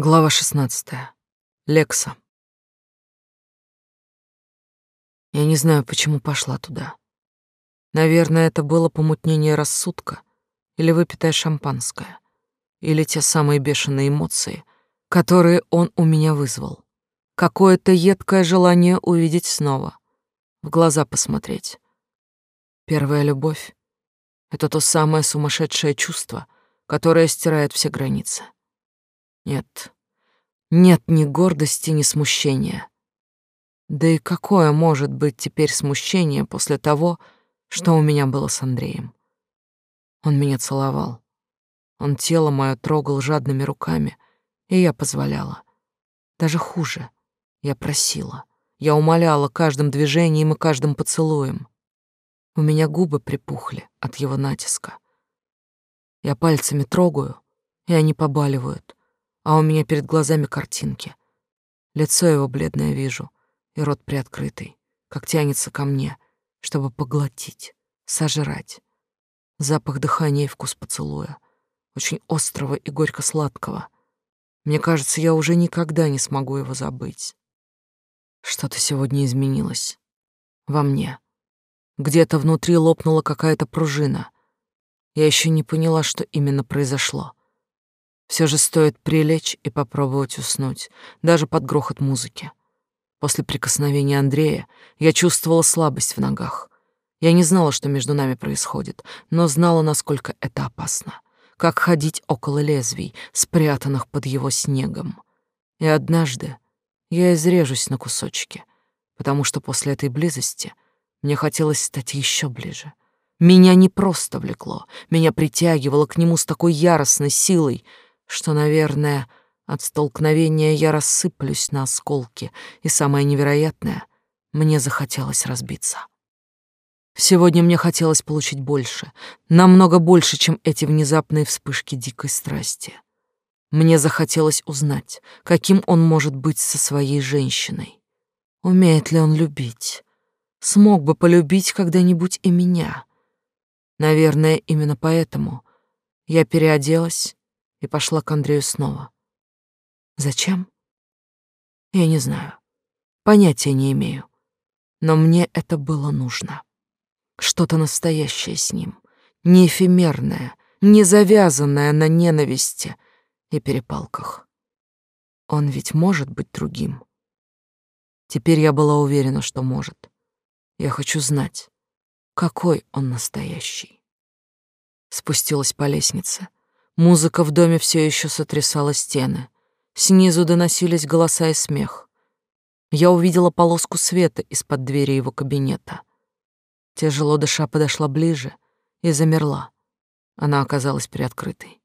Глава 16. Лекса. Я не знаю, почему пошла туда. Наверное, это было помутнение рассудка или выпитое шампанское, или те самые бешеные эмоции, которые он у меня вызвал. Какое-то едкое желание увидеть снова, в глаза посмотреть. Первая любовь — это то самое сумасшедшее чувство, которое стирает все границы. Нет, нет ни гордости, ни смущения. Да и какое может быть теперь смущение после того, что у меня было с Андреем? Он меня целовал. Он тело мое трогал жадными руками, и я позволяла. Даже хуже, я просила. Я умоляла каждым движением и каждым поцелуем. У меня губы припухли от его натиска. Я пальцами трогаю, и они побаливают а у меня перед глазами картинки. Лицо его бледное вижу, и рот приоткрытый, как тянется ко мне, чтобы поглотить, сожрать. Запах дыхания и вкус поцелуя, очень острого и горько-сладкого. Мне кажется, я уже никогда не смогу его забыть. Что-то сегодня изменилось. Во мне. Где-то внутри лопнула какая-то пружина. Я еще не поняла, что именно произошло. Все же стоит прилечь и попробовать уснуть, даже под грохот музыки. После прикосновения Андрея я чувствовала слабость в ногах. Я не знала, что между нами происходит, но знала, насколько это опасно. Как ходить около лезвий, спрятанных под его снегом. И однажды я изрежусь на кусочки, потому что после этой близости мне хотелось стать еще ближе. Меня не просто влекло, меня притягивало к нему с такой яростной силой — что, наверное, от столкновения я рассыплюсь на осколки, и самое невероятное, мне захотелось разбиться. Сегодня мне хотелось получить больше, намного больше, чем эти внезапные вспышки дикой страсти. Мне захотелось узнать, каким он может быть со своей женщиной. Умеет ли он любить? Смог бы полюбить когда-нибудь и меня? Наверное, именно поэтому я переоделась и пошла к Андрею снова. Зачем? Я не знаю. Понятия не имею. Но мне это было нужно. Что-то настоящее с ним, не эфемерное, не завязанное на ненависти и перепалках. Он ведь может быть другим. Теперь я была уверена, что может. Я хочу знать, какой он настоящий. Спустилась по лестнице, Музыка в доме все еще сотрясала стены. Снизу доносились голоса и смех. Я увидела полоску света из-под двери его кабинета. Тяжело дыша подошла ближе и замерла. Она оказалась приоткрытой.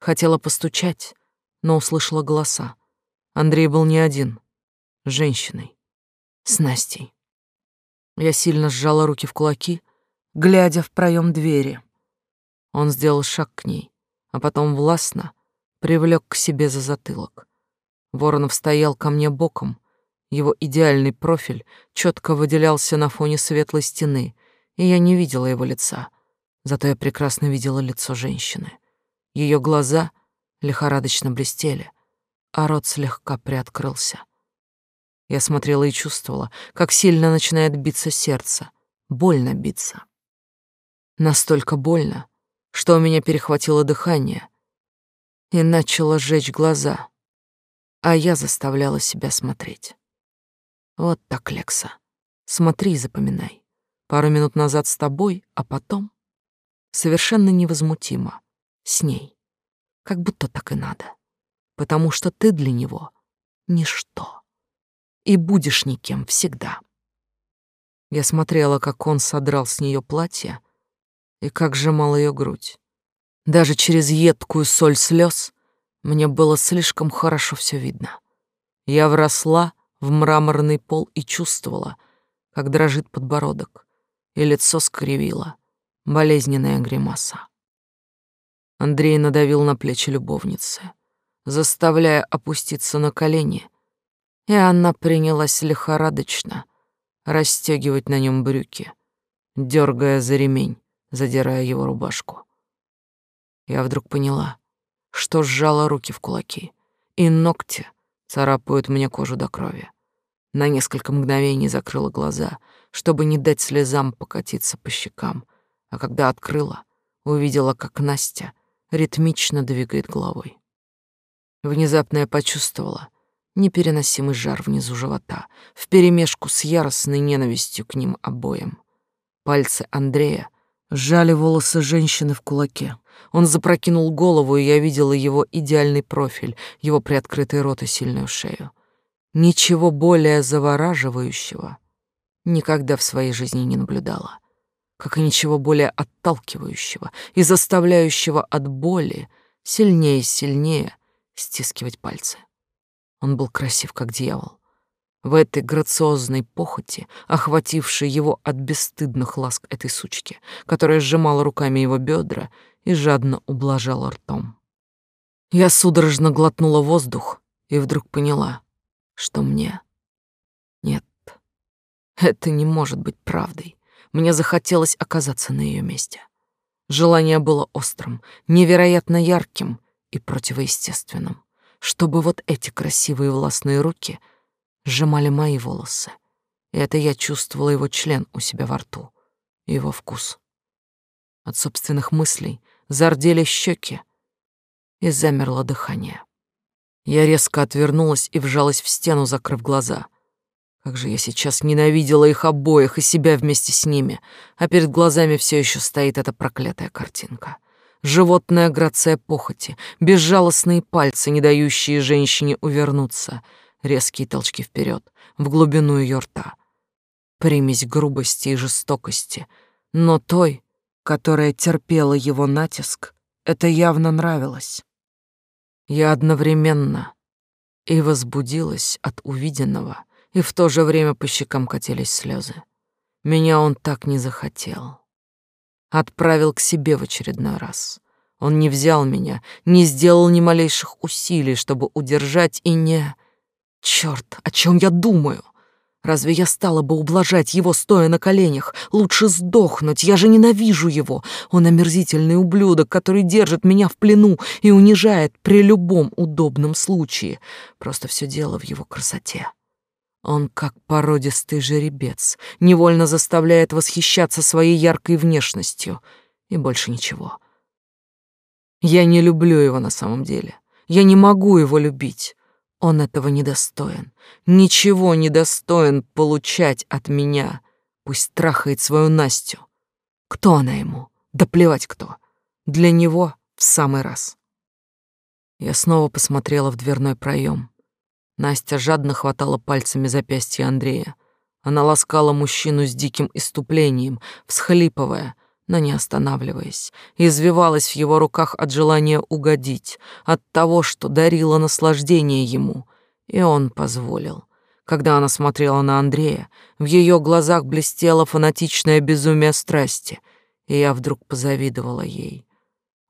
Хотела постучать, но услышала голоса. Андрей был не один, с женщиной, с Настей. Я сильно сжала руки в кулаки, глядя в проем двери. Он сделал шаг к ней а потом властно привлек к себе за затылок. Воронов стоял ко мне боком, его идеальный профиль четко выделялся на фоне светлой стены, и я не видела его лица, зато я прекрасно видела лицо женщины. Ее глаза лихорадочно блестели, а рот слегка приоткрылся. Я смотрела и чувствовала, как сильно начинает биться сердце, больно биться. Настолько больно, что у меня перехватило дыхание и начало жечь глаза, а я заставляла себя смотреть. Вот так, Лекса. Смотри и запоминай. Пару минут назад с тобой, а потом совершенно невозмутимо с ней. Как будто так и надо. Потому что ты для него ничто. И будешь никем всегда. Я смотрела, как он содрал с нее платье, и как сжимал ее грудь. Даже через едкую соль слез мне было слишком хорошо все видно. Я вросла в мраморный пол и чувствовала, как дрожит подбородок, и лицо скривило, болезненная гримаса. Андрей надавил на плечи любовницы, заставляя опуститься на колени, и она принялась лихорадочно расстегивать на нем брюки, дергая за ремень, задирая его рубашку. Я вдруг поняла, что сжала руки в кулаки и ногти царапают мне кожу до крови. На несколько мгновений закрыла глаза, чтобы не дать слезам покатиться по щекам, а когда открыла, увидела, как Настя ритмично двигает головой. Внезапно я почувствовала непереносимый жар внизу живота, вперемешку с яростной ненавистью к ним обоим. Пальцы Андрея сжали волосы женщины в кулаке. Он запрокинул голову, и я видела его идеальный профиль, его приоткрытый рот и сильную шею. Ничего более завораживающего никогда в своей жизни не наблюдала, как и ничего более отталкивающего и заставляющего от боли сильнее и сильнее стискивать пальцы. Он был красив, как дьявол. В этой грациозной похоти, охватившей его от бесстыдных ласк этой сучки, которая сжимала руками его бедра и жадно ублажала ртом. Я судорожно глотнула воздух и вдруг поняла, что мне... Нет, это не может быть правдой. Мне захотелось оказаться на ее месте. Желание было острым, невероятно ярким и противоестественным, чтобы вот эти красивые властные руки сжимали мои волосы. И это я чувствовала его член у себя во рту, его вкус. От собственных мыслей зардели щеки и замерло дыхание. Я резко отвернулась и вжалась в стену, закрыв глаза. Как же я сейчас ненавидела их обоих и себя вместе с ними, а перед глазами все еще стоит эта проклятая картинка. Животная грация похоти, безжалостные пальцы, не дающие женщине увернуться, резкие толчки вперед, в глубину ее рта. Примесь грубости и жестокости, но той, которая терпела его натиск, это явно нравилось. Я одновременно и возбудилась от увиденного, и в то же время по щекам катились слезы. Меня он так не захотел. Отправил к себе в очередной раз. Он не взял меня, не сделал ни малейших усилий, чтобы удержать и не... Черт, о чем я думаю? Разве я стала бы ублажать его, стоя на коленях? Лучше сдохнуть, я же ненавижу его. Он омерзительный ублюдок, который держит меня в плену и унижает при любом удобном случае. Просто все дело в его красоте. Он как породистый жеребец, невольно заставляет восхищаться своей яркой внешностью. И больше ничего. Я не люблю его на самом деле. Я не могу его любить. Он этого не достоин. Ничего не достоин получать от меня. Пусть трахает свою Настю. Кто она ему? Да плевать кто. Для него в самый раз. Я снова посмотрела в дверной проем. Настя жадно хватала пальцами запястья Андрея. Она ласкала мужчину с диким иступлением, всхлипывая, но не останавливаясь, извивалась в его руках от желания угодить, от того, что дарила наслаждение ему, и он позволил. Когда она смотрела на Андрея, в ее глазах блестело фанатичное безумие страсти, и я вдруг позавидовала ей.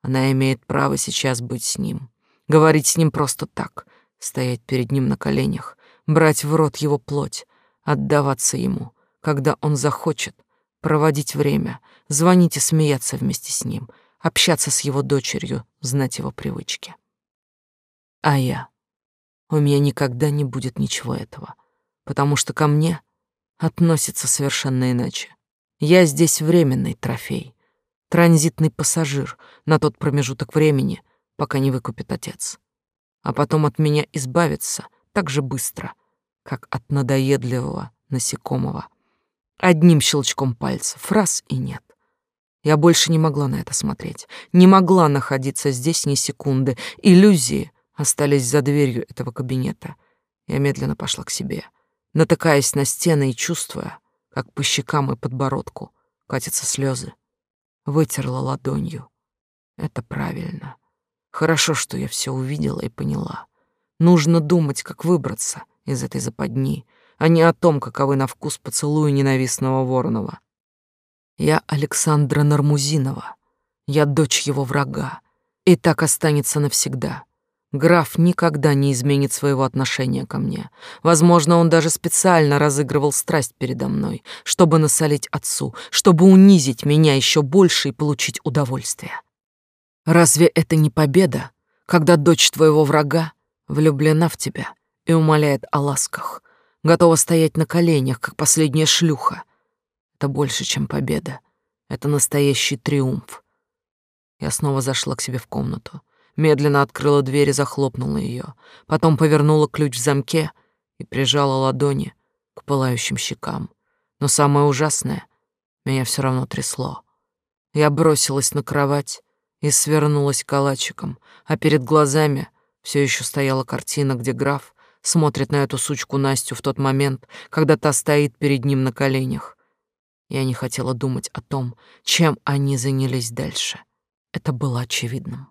Она имеет право сейчас быть с ним, говорить с ним просто так, стоять перед ним на коленях, брать в рот его плоть, отдаваться ему, когда он захочет, проводить время, звонить и смеяться вместе с ним, общаться с его дочерью, знать его привычки. А я? У меня никогда не будет ничего этого, потому что ко мне относится совершенно иначе. Я здесь временный трофей, транзитный пассажир на тот промежуток времени, пока не выкупит отец. А потом от меня избавиться так же быстро, как от надоедливого насекомого — Одним щелчком пальцев, раз и нет. Я больше не могла на это смотреть, не могла находиться здесь ни секунды. Иллюзии остались за дверью этого кабинета. Я медленно пошла к себе, натыкаясь на стены и чувствуя, как по щекам и подбородку катятся слезы. Вытерла ладонью. Это правильно. Хорошо, что я все увидела и поняла. Нужно думать, как выбраться из этой западни — а не о том, каковы на вкус поцелуи ненавистного Воронова. Я Александра Нармузинова, я дочь его врага, и так останется навсегда. Граф никогда не изменит своего отношения ко мне. Возможно, он даже специально разыгрывал страсть передо мной, чтобы насолить отцу, чтобы унизить меня еще больше и получить удовольствие. Разве это не победа, когда дочь твоего врага влюблена в тебя и умоляет о ласках, готова стоять на коленях, как последняя шлюха. Это больше, чем победа. Это настоящий триумф. Я снова зашла к себе в комнату, медленно открыла дверь и захлопнула ее, потом повернула ключ в замке и прижала ладони к пылающим щекам. Но самое ужасное, меня все равно трясло. Я бросилась на кровать и свернулась калачиком, а перед глазами все еще стояла картина, где граф смотрит на эту сучку Настю в тот момент, когда та стоит перед ним на коленях. Я не хотела думать о том, чем они занялись дальше. Это было очевидным.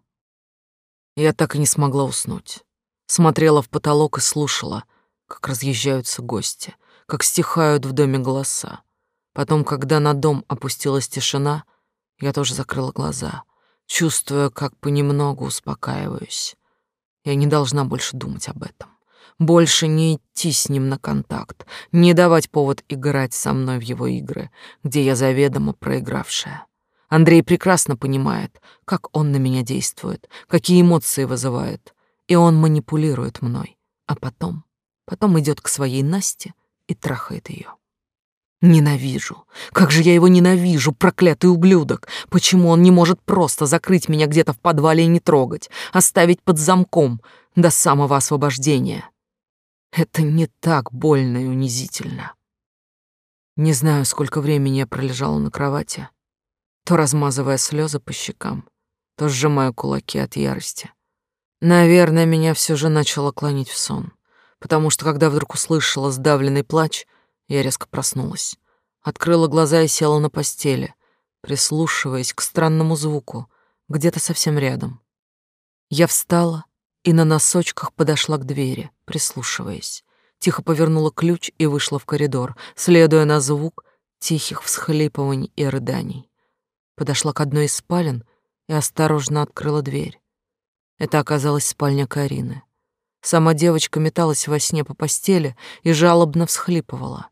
Я так и не смогла уснуть. Смотрела в потолок и слушала, как разъезжаются гости, как стихают в доме голоса. Потом, когда на дом опустилась тишина, я тоже закрыла глаза, чувствуя, как понемногу успокаиваюсь. Я не должна больше думать об этом. Больше не идти с ним на контакт, не давать повод играть со мной в его игры, где я заведомо проигравшая. Андрей прекрасно понимает, как он на меня действует, какие эмоции вызывает, и он манипулирует мной, а потом, потом идет к своей Насте и трахает ее. Ненавижу. Как же я его ненавижу, проклятый ублюдок. Почему он не может просто закрыть меня где-то в подвале и не трогать, оставить под замком до самого освобождения? Это не так больно и унизительно. Не знаю, сколько времени я пролежала на кровати, то размазывая слезы по щекам, то сжимая кулаки от ярости. Наверное, меня все же начало клонить в сон, потому что когда вдруг услышала сдавленный плач, я резко проснулась, открыла глаза и села на постели, прислушиваясь к странному звуку, где-то совсем рядом. Я встала и на носочках подошла к двери, прислушиваясь. Тихо повернула ключ и вышла в коридор, следуя на звук тихих всхлипываний и рыданий. Подошла к одной из спален и осторожно открыла дверь. Это оказалась спальня Карины. Сама девочка металась во сне по постели и жалобно всхлипывала.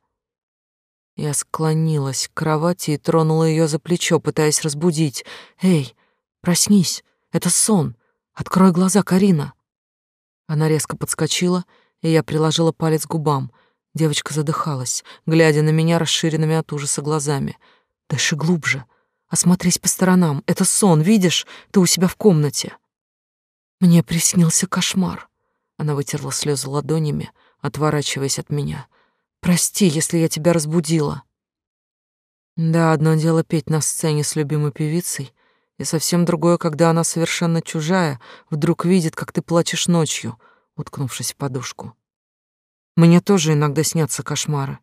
Я склонилась к кровати и тронула ее за плечо, пытаясь разбудить. «Эй, проснись, это сон. Открой глаза, Карина». Она резко подскочила, и я приложила палец к губам. Девочка задыхалась, глядя на меня расширенными от ужаса глазами. «Дыши глубже. Осмотрись по сторонам. Это сон, видишь? Ты у себя в комнате». Мне приснился кошмар. Она вытерла слезы ладонями, отворачиваясь от меня. Прости, если я тебя разбудила. Да, одно дело петь на сцене с любимой певицей, и совсем другое, когда она совершенно чужая, вдруг видит, как ты плачешь ночью, уткнувшись в подушку. Мне тоже иногда снятся кошмары.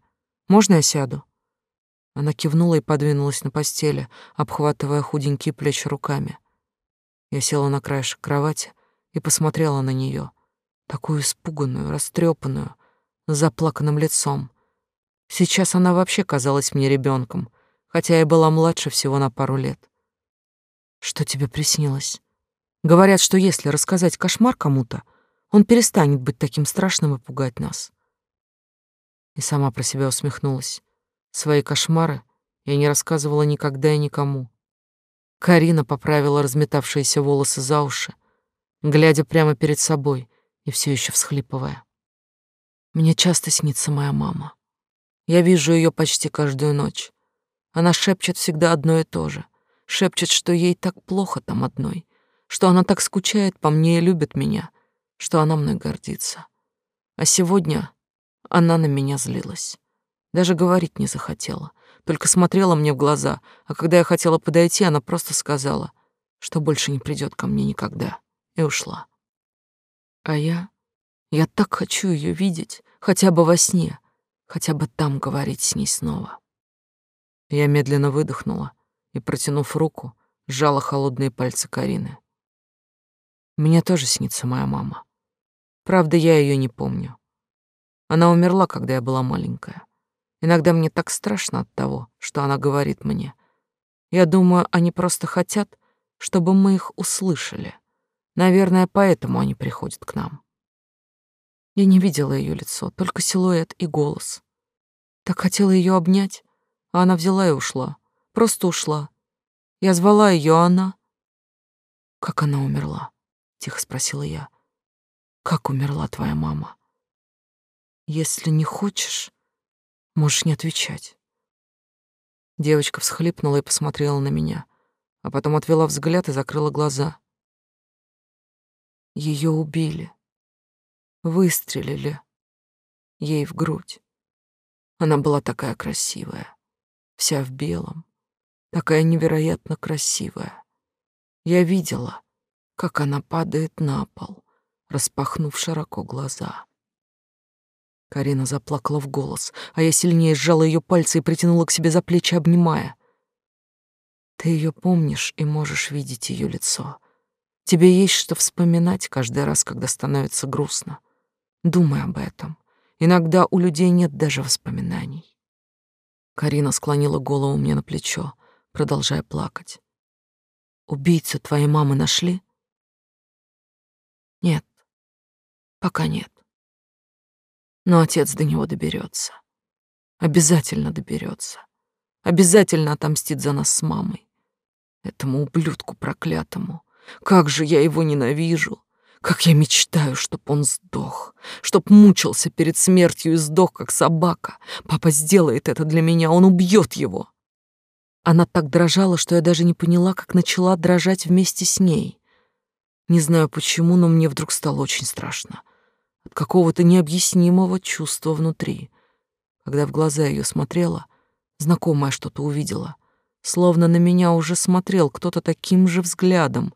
Можно я сяду? Она кивнула и подвинулась на постели, обхватывая худенькие плечи руками. Я села на краешек кровати и посмотрела на нее, такую испуганную, растрепанную, с заплаканным лицом. Сейчас она вообще казалась мне ребенком, хотя я была младше всего на пару лет. Что тебе приснилось? Говорят, что если рассказать кошмар кому-то, он перестанет быть таким страшным и пугать нас. И сама про себя усмехнулась. Свои кошмары я не рассказывала никогда и никому. Карина поправила разметавшиеся волосы за уши, глядя прямо перед собой и все еще всхлипывая. Мне часто снится моя мама. Я вижу ее почти каждую ночь. Она шепчет всегда одно и то же. Шепчет, что ей так плохо там одной, что она так скучает по мне и любит меня, что она мной гордится. А сегодня она на меня злилась. Даже говорить не захотела, только смотрела мне в глаза, а когда я хотела подойти, она просто сказала, что больше не придет ко мне никогда, и ушла. А я я так хочу ее видеть, хотя бы во сне, хотя бы там говорить с ней снова. Я медленно выдохнула и, протянув руку, сжала холодные пальцы Карины. Мне тоже снится моя мама. Правда, я ее не помню. Она умерла, когда я была маленькая. Иногда мне так страшно от того, что она говорит мне. Я думаю, они просто хотят, чтобы мы их услышали. Наверное, поэтому они приходят к нам. Я не видела ее лицо, только силуэт и голос. Так хотела ее обнять, а она взяла и ушла. Просто ушла. Я звала ее, а она... Как она умерла? Тихо спросила я. как умерла твоя мама. Если не хочешь, можешь не отвечать. Девочка всхлипнула и посмотрела на меня, а потом отвела взгляд и закрыла глаза. Ее убили. Выстрелили ей в грудь. Она была такая красивая, вся в белом, такая невероятно красивая. Я видела, как она падает на пол, распахнув широко глаза. Карина заплакала в голос, а я сильнее сжала ее пальцы и притянула к себе за плечи, обнимая. Ты ее помнишь и можешь видеть ее лицо. Тебе есть что вспоминать каждый раз, когда становится грустно. Думай об этом. Иногда у людей нет даже воспоминаний. Карина склонила голову мне на плечо, продолжая плакать. Убийцу твоей мамы нашли? Нет, пока нет. Но отец до него доберется. Обязательно доберется. Обязательно отомстит за нас с мамой. Этому ублюдку проклятому. Как же я его ненавижу. Как я мечтаю, чтоб он сдох, чтоб мучился перед смертью и сдох, как собака. Папа сделает это для меня, он убьет его. Она так дрожала, что я даже не поняла, как начала дрожать вместе с ней. Не знаю почему, но мне вдруг стало очень страшно от какого-то необъяснимого чувства внутри. Когда в глаза ее смотрела, знакомое что-то увидела, словно на меня уже смотрел кто-то таким же взглядом,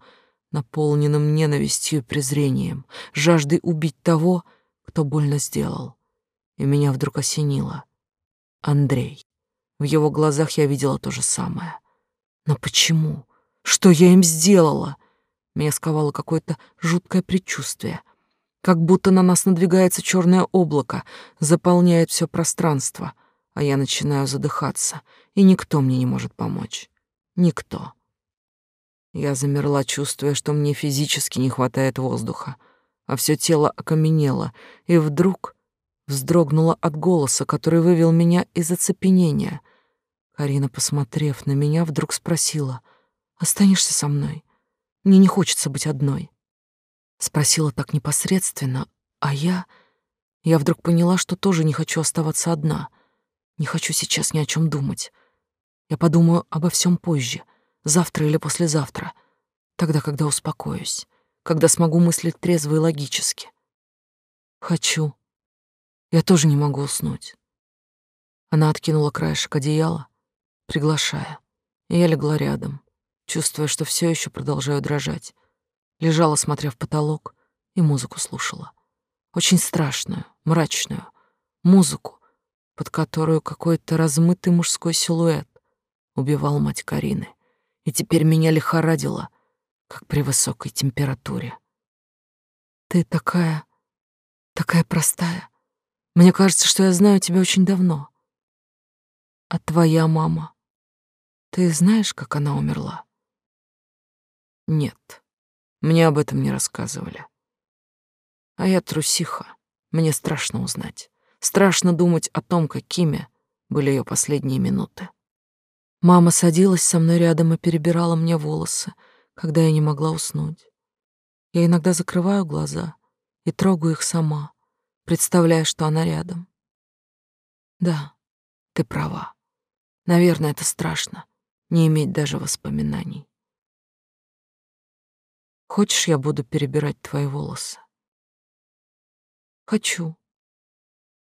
наполненным ненавистью и презрением, жаждой убить того, кто больно сделал. И меня вдруг осенило. Андрей. В его глазах я видела то же самое. Но почему? Что я им сделала? Меня сковало какое-то жуткое предчувствие — как будто на нас надвигается черное облако, заполняет все пространство, а я начинаю задыхаться, и никто мне не может помочь. Никто. Я замерла, чувствуя, что мне физически не хватает воздуха, а все тело окаменело, и вдруг вздрогнула от голоса, который вывел меня из оцепенения. Карина, посмотрев на меня, вдруг спросила, «Останешься со мной? Мне не хочется быть одной». Спросила так непосредственно, а я... Я вдруг поняла, что тоже не хочу оставаться одна. Не хочу сейчас ни о чем думать. Я подумаю обо всем позже, завтра или послезавтра, тогда, когда успокоюсь, когда смогу мыслить трезво и логически. Хочу. Я тоже не могу уснуть. Она откинула краешек одеяла, приглашая, и я легла рядом, чувствуя, что все еще продолжаю дрожать лежала, смотря в потолок, и музыку слушала. Очень страшную, мрачную музыку, под которую какой-то размытый мужской силуэт убивал мать Карины. И теперь меня лихорадило, как при высокой температуре. Ты такая, такая простая. Мне кажется, что я знаю тебя очень давно. А твоя мама? Ты знаешь, как она умерла? Нет. Мне об этом не рассказывали. А я трусиха. Мне страшно узнать. Страшно думать о том, какими были ее последние минуты. Мама садилась со мной рядом и перебирала мне волосы, когда я не могла уснуть. Я иногда закрываю глаза и трогаю их сама, представляя, что она рядом. Да, ты права. Наверное, это страшно, не иметь даже воспоминаний. Хочешь, я буду перебирать твои волосы? Хочу.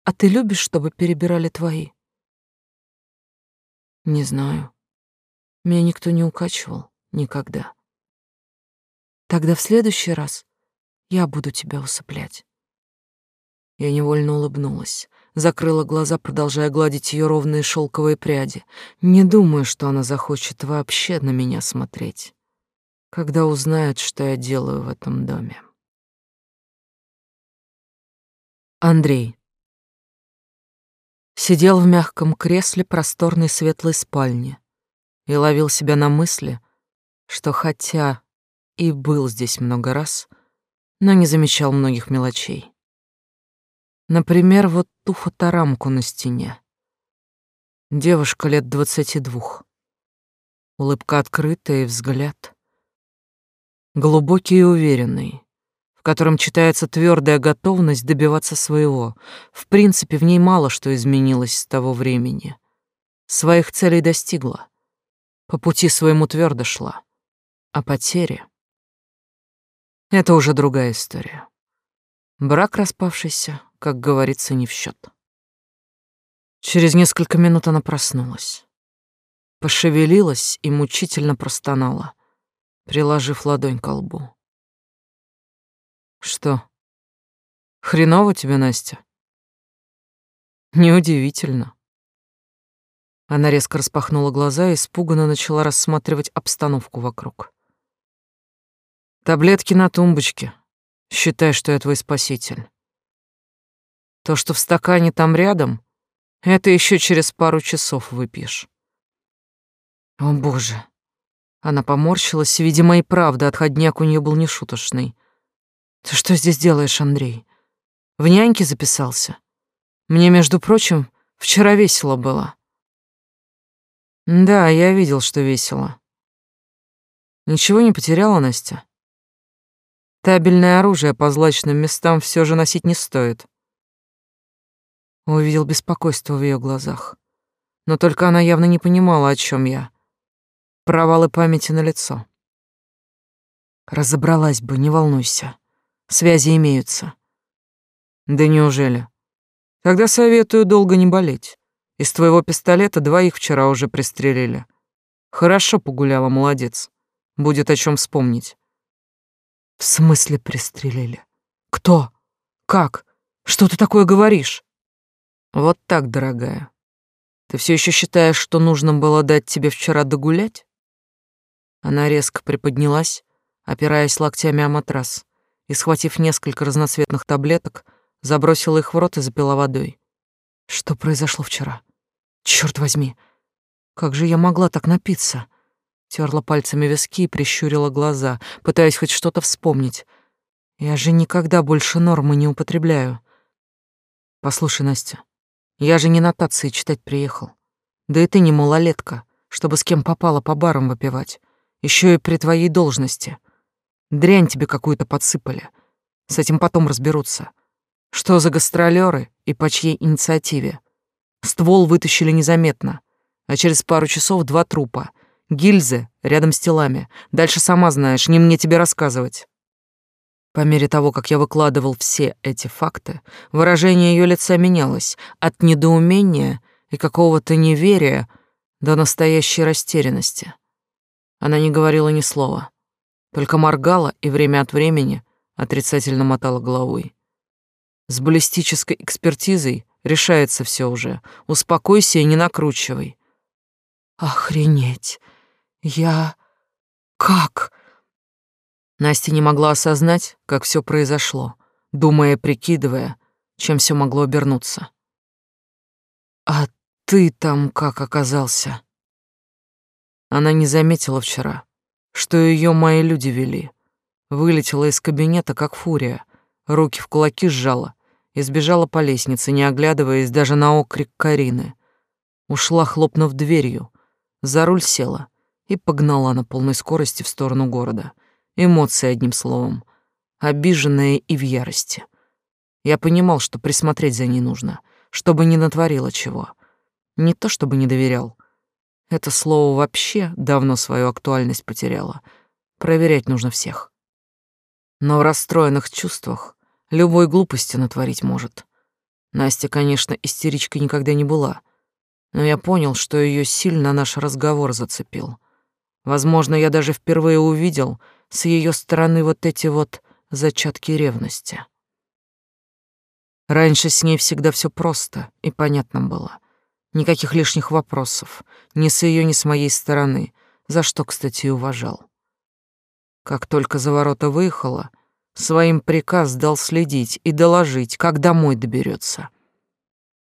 А ты любишь, чтобы перебирали твои? Не знаю. Меня никто не укачивал никогда. Тогда в следующий раз я буду тебя усыплять. Я невольно улыбнулась, закрыла глаза, продолжая гладить ее ровные шелковые пряди. Не думаю, что она захочет вообще на меня смотреть когда узнают, что я делаю в этом доме. Андрей сидел в мягком кресле просторной светлой спальни и ловил себя на мысли, что хотя и был здесь много раз, но не замечал многих мелочей. Например, вот ту фоторамку на стене. Девушка лет двадцати двух. Улыбка открытая и взгляд глубокий и уверенный, в котором читается твердая готовность добиваться своего. В принципе, в ней мало что изменилось с того времени. Своих целей достигла. По пути своему твердо шла. А потери — это уже другая история. Брак распавшийся, как говорится, не в счет. Через несколько минут она проснулась. Пошевелилась и мучительно простонала, приложив ладонь к лбу. Что? Хреново тебе, Настя? Неудивительно. Она резко распахнула глаза и испуганно начала рассматривать обстановку вокруг. Таблетки на тумбочке. Считай, что я твой спаситель. То, что в стакане там рядом, это еще через пару часов выпьешь. О, боже. Она поморщилась, видимо, и правда, отходняк у нее был нешуточный. Ты что здесь делаешь, Андрей? В няньке записался? Мне, между прочим, вчера весело было. Да, я видел, что весело. Ничего не потеряла, Настя? Табельное оружие по злачным местам все же носить не стоит. Увидел беспокойство в ее глазах. Но только она явно не понимала, о чем я. Провалы памяти на лицо. Разобралась бы, не волнуйся. Связи имеются. Да неужели? Тогда советую долго не болеть. Из твоего пистолета двоих вчера уже пристрелили. Хорошо погуляла, молодец. Будет о чем вспомнить. В смысле пристрелили? Кто? Как? Что ты такое говоришь? Вот так, дорогая. Ты все еще считаешь, что нужно было дать тебе вчера догулять? Она резко приподнялась, опираясь локтями о матрас и, схватив несколько разноцветных таблеток, забросила их в рот и запила водой. Что произошло вчера? Черт возьми! Как же я могла так напиться? Терла пальцами виски и прищурила глаза, пытаясь хоть что-то вспомнить. Я же никогда больше нормы не употребляю. Послушай, Настя, я же не нотации читать приехал. Да и ты не малолетка, чтобы с кем попало по барам выпивать. Еще и при твоей должности. Дрянь тебе какую-то подсыпали. С этим потом разберутся. Что за гастролеры и по чьей инициативе? Ствол вытащили незаметно, а через пару часов два трупа. Гильзы рядом с телами. Дальше сама знаешь, не мне тебе рассказывать. По мере того, как я выкладывал все эти факты, выражение ее лица менялось от недоумения и какого-то неверия до настоящей растерянности. Она не говорила ни слова только моргала и время от времени отрицательно мотала головой. С баллистической экспертизой решается все уже. Успокойся и не накручивай. Охренеть. Я... Как? Настя не могла осознать, как все произошло, думая, прикидывая, чем все могло обернуться. А ты там как оказался? Она не заметила вчера, что ее мои люди вели. Вылетела из кабинета, как фурия, руки в кулаки сжала и сбежала по лестнице, не оглядываясь даже на окрик Карины. Ушла, хлопнув дверью, за руль села и погнала на полной скорости в сторону города. Эмоции, одним словом, обиженная и в ярости. Я понимал, что присмотреть за ней нужно, чтобы не натворила чего. Не то чтобы не доверял, это слово вообще давно свою актуальность потеряло. Проверять нужно всех. Но в расстроенных чувствах любой глупости натворить может. Настя, конечно, истеричкой никогда не была, но я понял, что ее сильно наш разговор зацепил. Возможно, я даже впервые увидел с ее стороны вот эти вот зачатки ревности. Раньше с ней всегда все просто и понятно было. Никаких лишних вопросов, ни с ее, ни с моей стороны, за что, кстати, и уважал. Как только за ворота выехала, своим приказ дал следить и доложить, как домой доберется.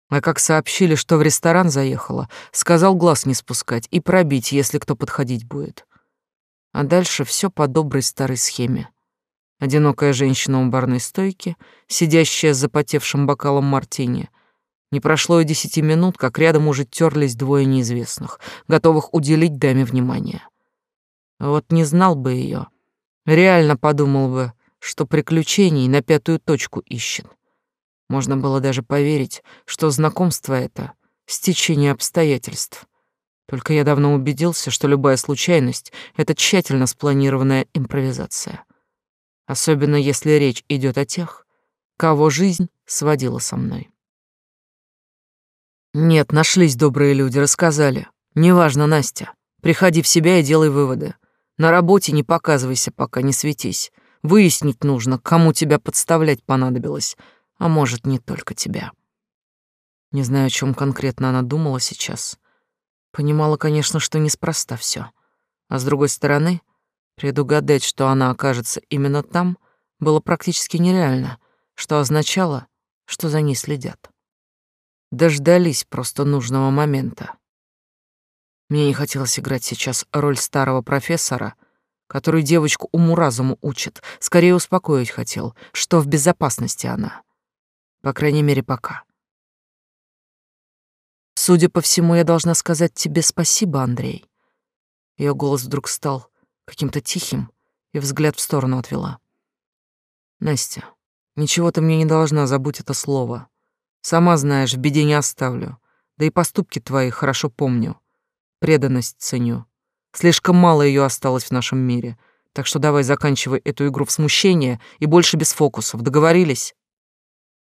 А как сообщили, что в ресторан заехала, сказал глаз не спускать и пробить, если кто подходить будет. А дальше все по доброй старой схеме. Одинокая женщина у барной стойки, сидящая с запотевшим бокалом мартини — не прошло и десяти минут, как рядом уже терлись двое неизвестных, готовых уделить даме внимание. Вот не знал бы ее, реально подумал бы, что приключений на пятую точку ищет. Можно было даже поверить, что знакомство это — стечение обстоятельств. Только я давно убедился, что любая случайность — это тщательно спланированная импровизация. Особенно если речь идет о тех, кого жизнь сводила со мной. Нет, нашлись добрые люди, рассказали. Неважно, Настя. Приходи в себя и делай выводы. На работе не показывайся, пока не светись. Выяснить нужно, кому тебя подставлять понадобилось, а может, не только тебя. Не знаю, о чем конкретно она думала сейчас. Понимала, конечно, что неспроста все. А с другой стороны, предугадать, что она окажется именно там, было практически нереально, что означало, что за ней следят. Дождались просто нужного момента. Мне не хотелось играть сейчас роль старого профессора — который девочку уму-разуму учит. Скорее успокоить хотел, что в безопасности она. По крайней мере, пока. Судя по всему, я должна сказать тебе спасибо, Андрей. Ее голос вдруг стал каким-то тихим, и взгляд в сторону отвела. Настя, ничего ты мне не должна, забудь это слово. Сама знаешь, в беде не оставлю. Да и поступки твои хорошо помню. Преданность ценю. Слишком мало ее осталось в нашем мире. Так что давай заканчивай эту игру в смущение и больше без фокусов. Договорились?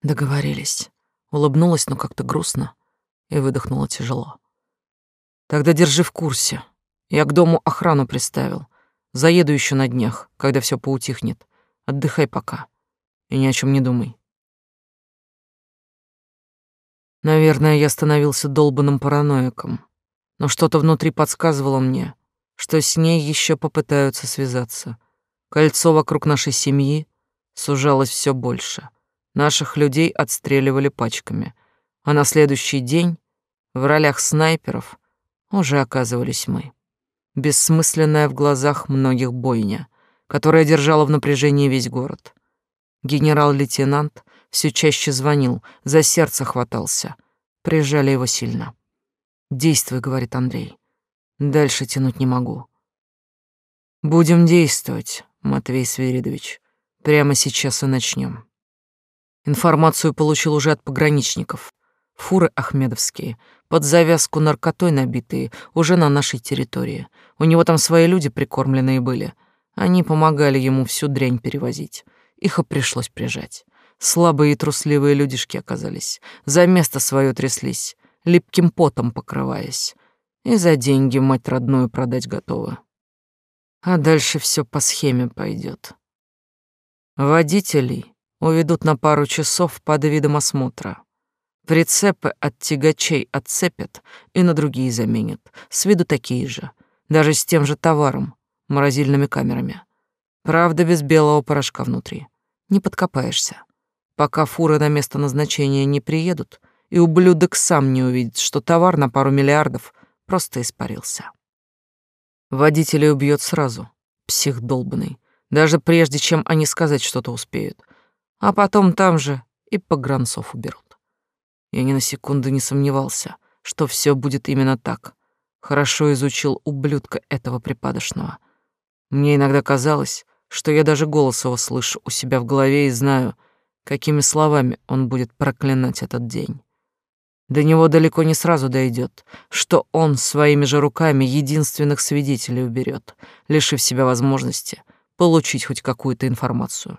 Договорились. Улыбнулась, но как-то грустно, и выдохнула тяжело. Тогда держи в курсе. Я к дому охрану приставил. Заеду еще на днях, когда все поутихнет. Отдыхай пока. И ни о чем не думай. Наверное, я становился долбанным параноиком. Но что-то внутри подсказывало мне, что с ней еще попытаются связаться. Кольцо вокруг нашей семьи сужалось все больше. Наших людей отстреливали пачками, а на следующий день в ролях снайперов уже оказывались мы. Бессмысленная в глазах многих бойня, которая держала в напряжении весь город. Генерал-лейтенант все чаще звонил, за сердце хватался. Прижали его сильно. «Действуй», — говорит Андрей. Дальше тянуть не могу. Будем действовать, Матвей Свиридович. Прямо сейчас и начнем. Информацию получил уже от пограничников. Фуры ахмедовские, под завязку наркотой набитые, уже на нашей территории. У него там свои люди прикормленные были. Они помогали ему всю дрянь перевозить. Их и пришлось прижать. Слабые и трусливые людишки оказались. За место свое тряслись, липким потом покрываясь и за деньги мать родную продать готова. А дальше все по схеме пойдет. Водителей уведут на пару часов под видом осмотра. Прицепы от тягачей отцепят и на другие заменят. С виду такие же, даже с тем же товаром, морозильными камерами. Правда, без белого порошка внутри. Не подкопаешься. Пока фуры на место назначения не приедут, и ублюдок сам не увидит, что товар на пару миллиардов просто испарился. Водителя убьет сразу, псих долбанный, даже прежде, чем они сказать что-то успеют. А потом там же и погранцов уберут. Я ни на секунду не сомневался, что все будет именно так. Хорошо изучил ублюдка этого припадочного. Мне иногда казалось, что я даже голос его слышу у себя в голове и знаю, какими словами он будет проклинать этот день. До него далеко не сразу дойдет, что он своими же руками единственных свидетелей уберет, лишив себя возможности получить хоть какую-то информацию.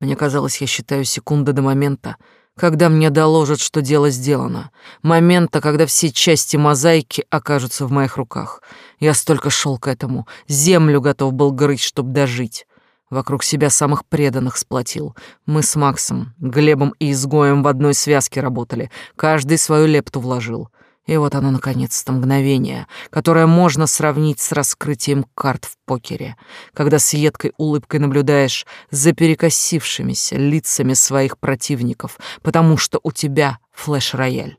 Мне казалось, я считаю секунды до момента, когда мне доложат, что дело сделано, момента, когда все части мозаики окажутся в моих руках. Я столько шел к этому, землю готов был грызть, чтобы дожить. Вокруг себя самых преданных сплотил. Мы с Максом, Глебом и Изгоем в одной связке работали. Каждый свою лепту вложил. И вот оно, наконец-то, мгновение, которое можно сравнить с раскрытием карт в покере, когда с едкой улыбкой наблюдаешь за перекосившимися лицами своих противников, потому что у тебя флеш-рояль.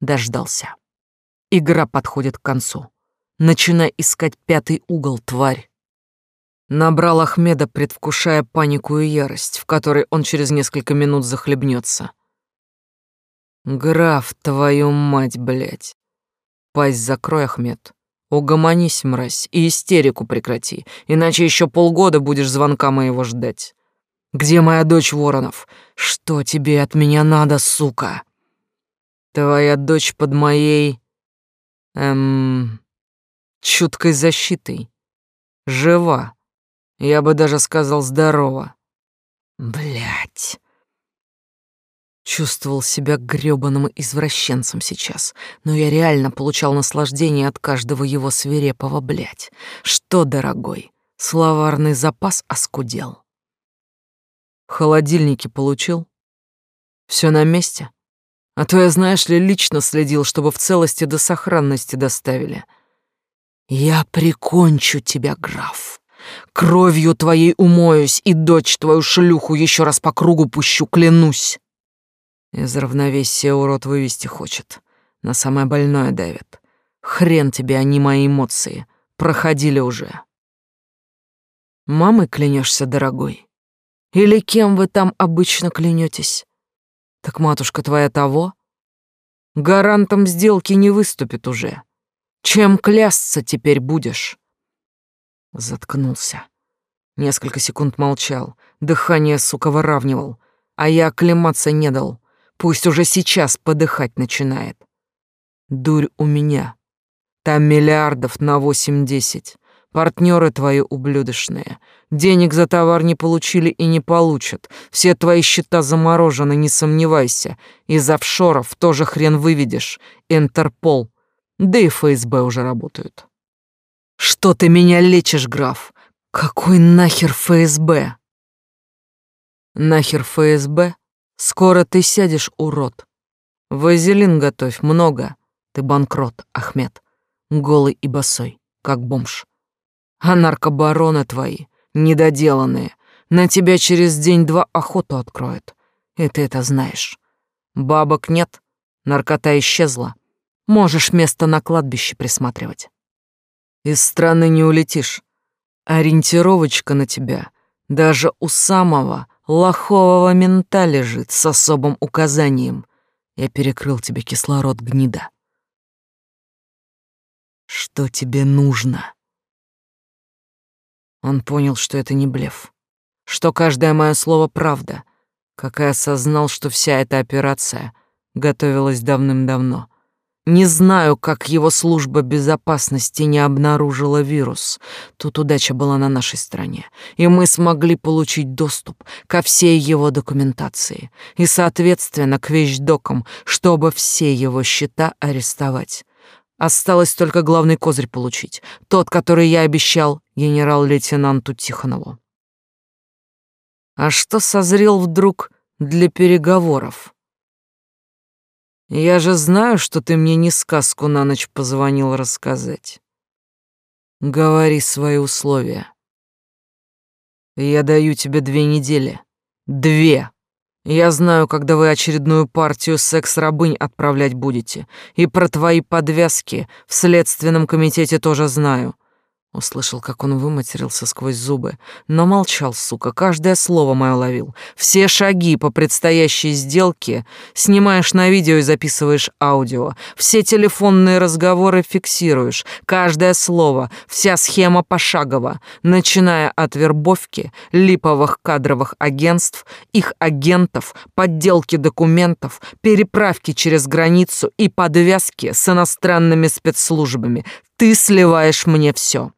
Дождался. Игра подходит к концу. Начинай искать пятый угол, тварь. Набрал Ахмеда, предвкушая панику и ярость, в которой он через несколько минут захлебнется. «Граф, твою мать, блядь!» «Пасть закрой, Ахмед. Угомонись, мразь, и истерику прекрати, иначе еще полгода будешь звонка моего ждать. Где моя дочь Воронов? Что тебе от меня надо, сука? Твоя дочь под моей... Эм... чуткой защитой. Жива. Я бы даже сказал здорова. Блять. Чувствовал себя грёбаным извращенцем сейчас, но я реально получал наслаждение от каждого его свирепого блять. Что, дорогой, словарный запас оскудел. Холодильники получил? Все на месте? А то я, знаешь ли, лично следил, чтобы в целости до сохранности доставили. Я прикончу тебя, граф. Кровью твоей умоюсь и дочь твою шлюху еще раз по кругу пущу, клянусь. Из равновесия урод вывести хочет. На самое больное давит. Хрен тебе, а не мои эмоции. Проходили уже. Мамой клянешься, дорогой? Или кем вы там обычно клянетесь? Так матушка твоя того? Гарантом сделки не выступит уже. Чем клясться теперь будешь? Заткнулся. Несколько секунд молчал, дыхание, сука, выравнивал, а я оклематься не дал. Пусть уже сейчас подыхать начинает. Дурь у меня. Там миллиардов на восемь-десять. Партнеры твои ублюдочные. Денег за товар не получили и не получат. Все твои счета заморожены, не сомневайся. Из офшоров тоже хрен выведешь. Интерпол. Да и ФСБ уже работают. Что ты меня лечишь, граф? Какой нахер ФСБ? Нахер ФСБ? Скоро ты сядешь, урод. Вазелин готовь, много. Ты банкрот, Ахмед. Голый и босой, как бомж. А наркобароны твои, недоделанные, на тебя через день-два охоту откроют. И ты это знаешь. Бабок нет, наркота исчезла. Можешь место на кладбище присматривать. Из страны не улетишь. Ориентировочка на тебя даже у самого лохового мента лежит с особым указанием. Я перекрыл тебе кислород, гнида. Что тебе нужно? Он понял, что это не блеф, что каждое мое слово правда, как и осознал, что вся эта операция готовилась давным-давно — не знаю, как его служба безопасности не обнаружила вирус. Тут удача была на нашей стороне, и мы смогли получить доступ ко всей его документации и, соответственно, к вещдокам, чтобы все его счета арестовать. Осталось только главный козырь получить, тот, который я обещал генерал-лейтенанту Тихонову. А что созрел вдруг для переговоров? Я же знаю, что ты мне не сказку на ночь позвонил рассказать. Говори свои условия. Я даю тебе две недели. Две. Я знаю, когда вы очередную партию секс-рабынь отправлять будете. И про твои подвязки в следственном комитете тоже знаю. Услышал, как он выматерился сквозь зубы, но молчал, сука, каждое слово мое ловил. Все шаги по предстоящей сделке снимаешь на видео и записываешь аудио. Все телефонные разговоры фиксируешь. Каждое слово, вся схема пошагово, начиная от вербовки, липовых кадровых агентств, их агентов, подделки документов, переправки через границу и подвязки с иностранными спецслужбами. Ты сливаешь мне все.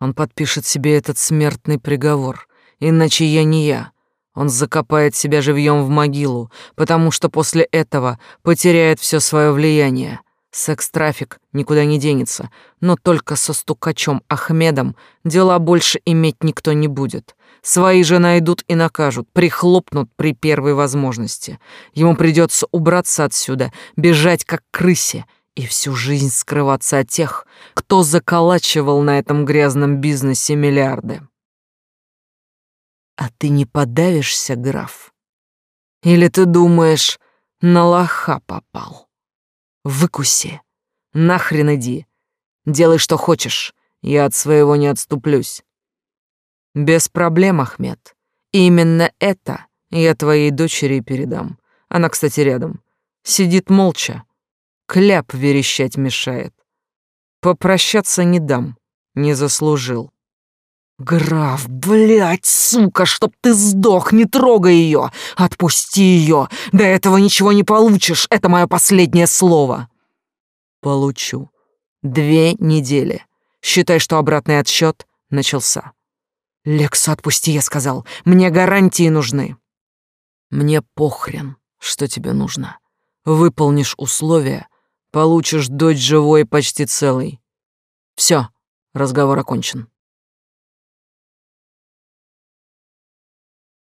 Он подпишет себе этот смертный приговор, иначе я не я. Он закопает себя живьем в могилу, потому что после этого потеряет все свое влияние. Секс-трафик никуда не денется, но только со стукачом Ахмедом дела больше иметь никто не будет. Свои же найдут и накажут, прихлопнут при первой возможности. Ему придется убраться отсюда, бежать как крысе и всю жизнь скрываться от тех, кто заколачивал на этом грязном бизнесе миллиарды. А ты не подавишься, граф? Или ты думаешь, на лоха попал? Выкуси, нахрен иди, делай, что хочешь, я от своего не отступлюсь. Без проблем, Ахмед. Именно это я твоей дочери передам. Она, кстати, рядом. Сидит молча, Кляп верещать мешает. Попрощаться не дам, не заслужил. «Граф, блядь, сука, чтоб ты сдох, не трогай ее! Отпусти ее! До этого ничего не получишь, это мое последнее слово!» «Получу. Две недели. Считай, что обратный отсчет начался». «Лекса, отпусти», — я сказал. «Мне гарантии нужны». «Мне похрен, что тебе нужно. Выполнишь условия, получишь дочь живой почти целой. Все, разговор окончен».